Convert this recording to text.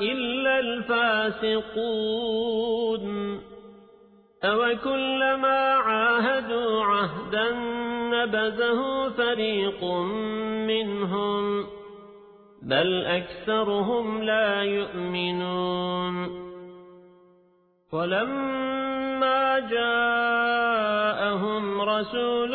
إلا الفاسقون. أو كلما عاهدوا عهدا نبذه فريق منهم بل أكثرهم لا يؤمنون. ولما جاءهم رسول